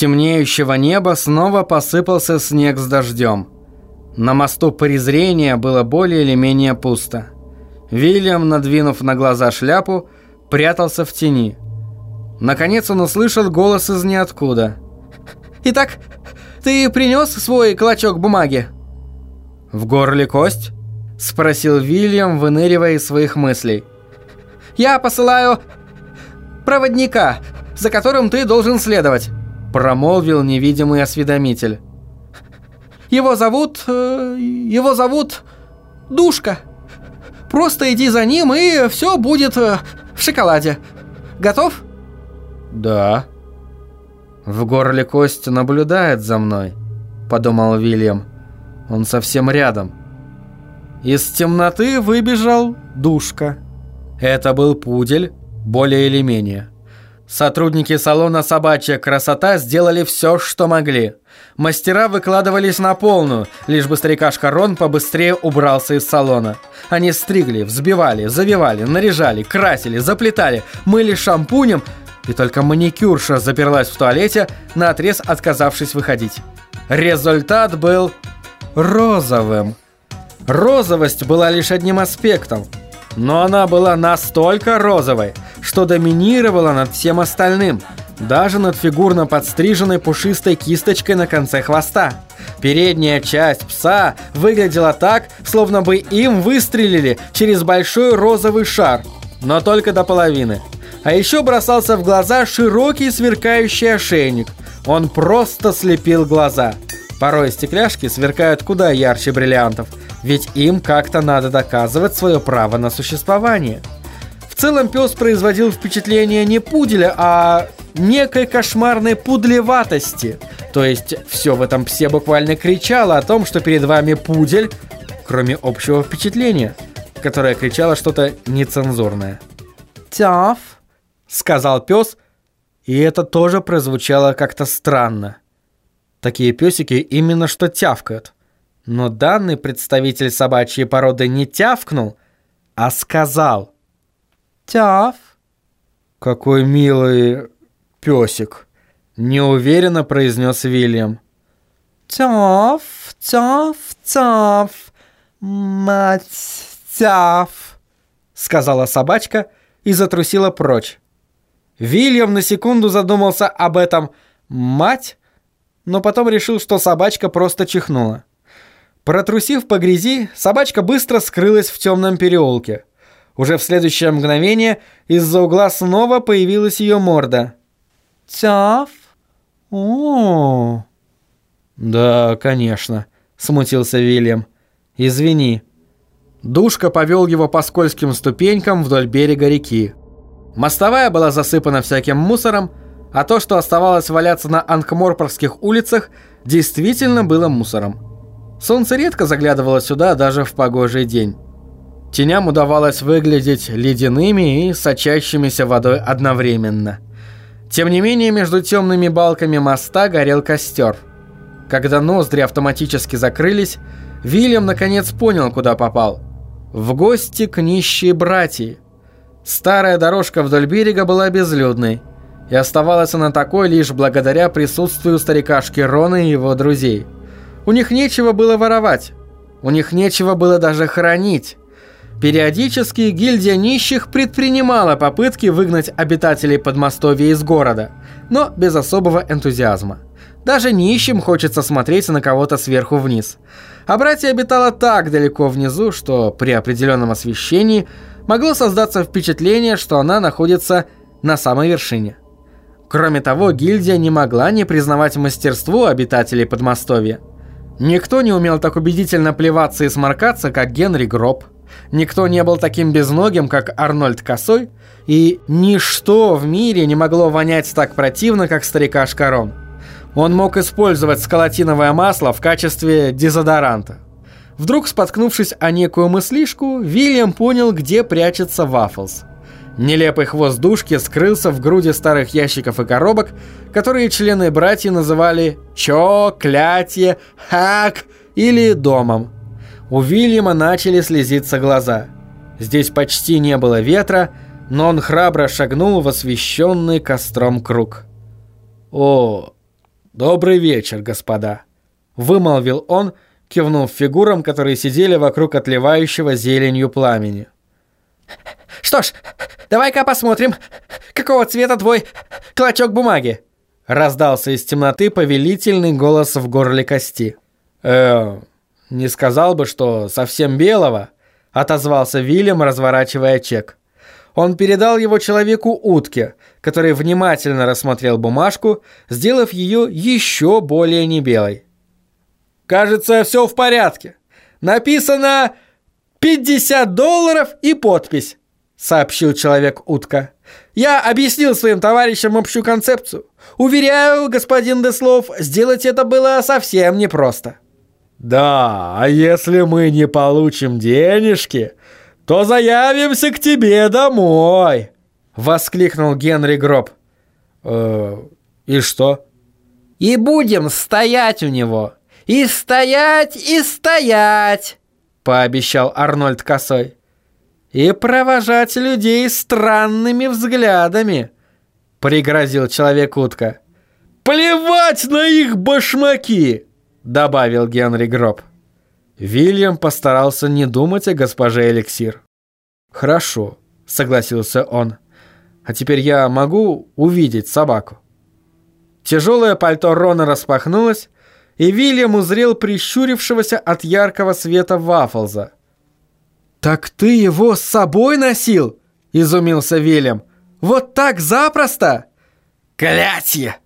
темнеющего неба снова посыпался снег с дождем. На мосту презрения было более или менее пусто. Вильям, надвинув на глаза шляпу, прятался в тени. Наконец он услышал голос из ниоткуда. «Итак, ты принес свой клочок бумаги?» «В горле кость?» – спросил Вильям, выныривая из своих мыслей. «Я посылаю проводника, за которым ты должен следовать», – промолвил невидимый осведомитель. «Его зовут... Э, его зовут... Душка. Просто иди за ним, и все будет э, в шоколаде. Готов?» «Да». «В горле кость наблюдает за мной», – подумал Вильям. «Он совсем рядом». Из темноты выбежал Душка. Это был пудель, более или менее. Сотрудники салона «Собачья красота» сделали все, что могли. Мастера выкладывались на полную, лишь бы старикашка Рон побыстрее убрался из салона. Они стригли, взбивали, завивали, наряжали, красили, заплетали, мыли шампунем, и только маникюрша заперлась в туалете, наотрез отказавшись выходить. Результат был розовым. Розовость была лишь одним аспектом, но она была настолько розовой, что доминировала над всем остальным, даже над фигурно подстриженной пушистой кисточкой на конце хвоста. Передняя часть пса выглядела так, словно бы им выстрелили через большой розовый шар, но только до половины. А еще бросался в глаза широкий сверкающий ошейник. Он просто слепил глаза. Порой стекляшки сверкают куда ярче бриллиантов, ведь им как-то надо доказывать свое право на существование. В целом пес производил впечатление не пуделя, а некой кошмарной пудлеватости. То есть все в этом псе буквально кричало о том, что перед вами пудель, кроме общего впечатления, которое кричало что-то нецензурное. «Тяф», — сказал пес, и это тоже прозвучало как-то странно. Такие песики именно что тявкают. Но данный представитель собачьей породы не тявкнул, а сказал «Тяв». «Какой милый песик», — неуверенно произнес Вильям. «Тяв, тяв, тяв, мать, тяв», — сказала собачка и затрусила прочь. Вильям на секунду задумался об этом «мать», но потом решил, что собачка просто чихнула. Протрусив по грязи, собачка быстро скрылась в темном переулке. Уже в следующее мгновение из-за угла снова появилась ее морда. «Тяф? о «Да, конечно», — смутился Вильям. «Извини». Душка повел его по скользким ступенькам вдоль берега реки. Мостовая была засыпана всяким мусором, а то, что оставалось валяться на Анкморпорских улицах, действительно было мусором. Солнце редко заглядывало сюда даже в погожий день. Теням удавалось выглядеть ледяными и сочащимися водой одновременно. Тем не менее, между темными балками моста горел костер. Когда ноздри автоматически закрылись, Вильям наконец понял, куда попал. В гости к нищей братьи. Старая дорожка вдоль берега была безлюдной, и оставалась она такой лишь благодаря присутствию старикашки Рона и его друзей – у них нечего было воровать. У них нечего было даже хранить. Периодически гильдия нищих предпринимала попытки выгнать обитателей Подмостовья из города, но без особого энтузиазма. Даже нищим хочется смотреть на кого-то сверху вниз. А братья обитала так далеко внизу, что при определенном освещении могло создаться впечатление, что она находится на самой вершине. Кроме того, гильдия не могла не признавать мастерство обитателей Подмостовья. Никто не умел так убедительно плеваться и сморкаться, как Генри Гроб. Никто не был таким безногим, как Арнольд Косой. И ничто в мире не могло вонять так противно, как старикаш Корон. Он мог использовать скалатиновое масло в качестве дезодоранта. Вдруг, споткнувшись о некую мыслишку, Вильям понял, где прячется Вафлс. Нелепый хвост душки скрылся в груди старых ящиков и коробок, которые члены братья называли «чо», «клятье», «хак» или «домом». У Вильяма начали слезиться глаза. Здесь почти не было ветра, но он храбро шагнул в освещенный костром круг. «О, «Добрый вечер, господа», — вымолвил он, кивнув фигурам, которые сидели вокруг отливающего зеленью пламени. «Что ж, давай-ка посмотрим, какого цвета твой клочок бумаги?» Раздался из темноты повелительный голос в горле кости. «Э, не сказал бы, что совсем белого», — отозвался Вильям, разворачивая чек. Он передал его человеку утке, который внимательно рассмотрел бумажку, сделав ее еще более небелой. «Кажется, все в порядке. Написано 50 долларов и подпись», — сообщил человек-утка. «Я объяснил своим товарищам общую концепцию. Уверяю, господин Деслов, сделать это было совсем непросто». «Да, а если мы не получим денежки, то заявимся к тебе домой!» Воскликнул Генри Гроб. «Э, «И что?» «И будем стоять у него! И стоять, и стоять!» Пообещал Арнольд Косой. «И провожать людей странными взглядами!» Пригрозил человек-утка. «Плевать на их башмаки!» Добавил Генри Гроб. Вильям постарался не думать о госпоже Эликсир. «Хорошо», — согласился он. «А теперь я могу увидеть собаку?» Тяжелое пальто Рона распахнулось, и Вильям узрел прищурившегося от яркого света Ваффлза. «Так ты его с собой носил?» – изумился Вильям. «Вот так запросто?» «Клятье!»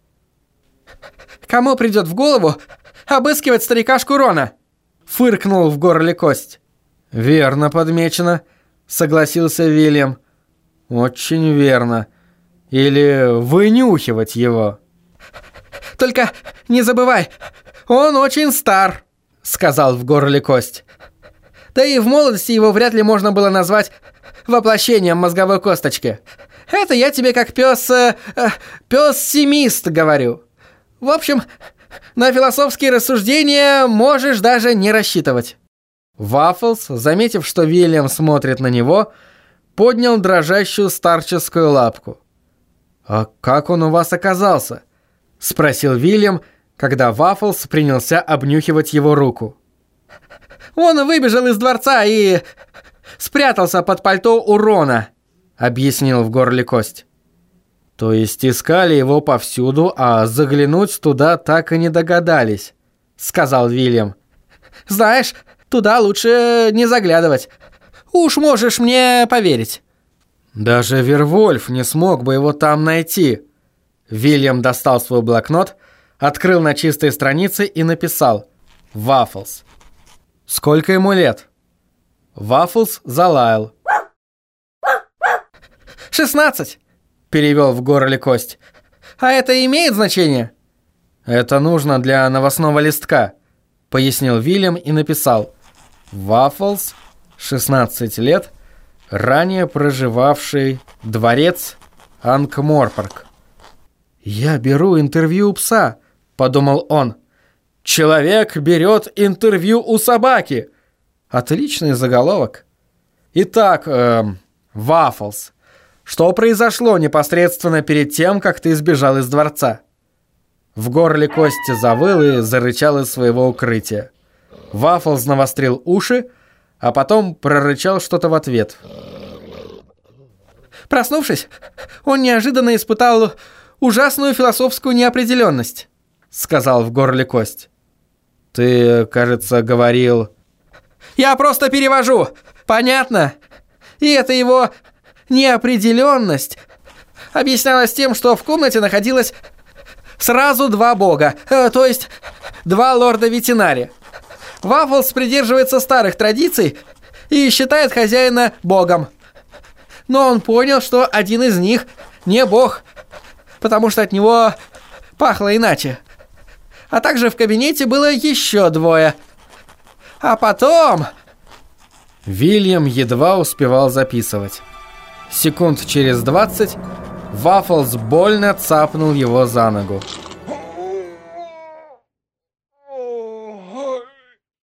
«Кому придет в голову обыскивать старикашку Рона?» фыркнул в горле кость. «Верно подмечено», — согласился Вильям. «Очень верно. Или вынюхивать его». «Только не забывай, он очень стар», — сказал в горле кость. «Да и в молодости его вряд ли можно было назвать воплощением мозговой косточки. Это я тебе как пес... Э, э, пес-семист говорю. В общем, на философские рассуждения можешь даже не рассчитывать». Ваффлс, заметив, что Вильям смотрит на него, поднял дрожащую старческую лапку. «А как он у вас оказался?» – спросил Вильям, когда Ваффлс принялся обнюхивать его руку. «Он выбежал из дворца и спрятался под пальто у Рона», – объяснил в горле кость. То есть искали его повсюду, а заглянуть туда так и не догадались, сказал Вильям. Знаешь, туда лучше не заглядывать. Уж можешь мне поверить. Даже Вервольф не смог бы его там найти. Вильям достал свой блокнот, открыл на чистой странице и написал «Ваффлс». «Сколько ему лет?» Ваффлс залаял. «Шестнадцать!» Перевел в горле кость. «А это имеет значение?» «Это нужно для новостного листка», — пояснил Вильям и написал. «Ваффлс, 16 лет, ранее проживавший дворец Анкморпорг». «Я беру интервью у пса», — подумал он. «Человек берет интервью у собаки». Отличный заголовок. Итак, эм, Ваффлс, что произошло непосредственно перед тем, как ты сбежал из дворца?» В горле Кости завыл и зарычал из своего укрытия. Вафлз навострил уши, а потом прорычал что-то в ответ. Проснувшись, он неожиданно испытал ужасную философскую неопределенность, сказал в горле Кость. Ты, кажется, говорил... Я просто перевожу, понятно? И это его неопределенность объяснялась тем, что в комнате находилось сразу два бога, э, то есть два лорда-ветеринария. Вафлс придерживается старых традиций и считает хозяина богом. Но он понял, что один из них не бог, потому что от него пахло иначе. А также в кабинете было еще двое. А потом... Вильям едва успевал записывать. Секунд через двадцать Вафлс больно цапнул его за ногу.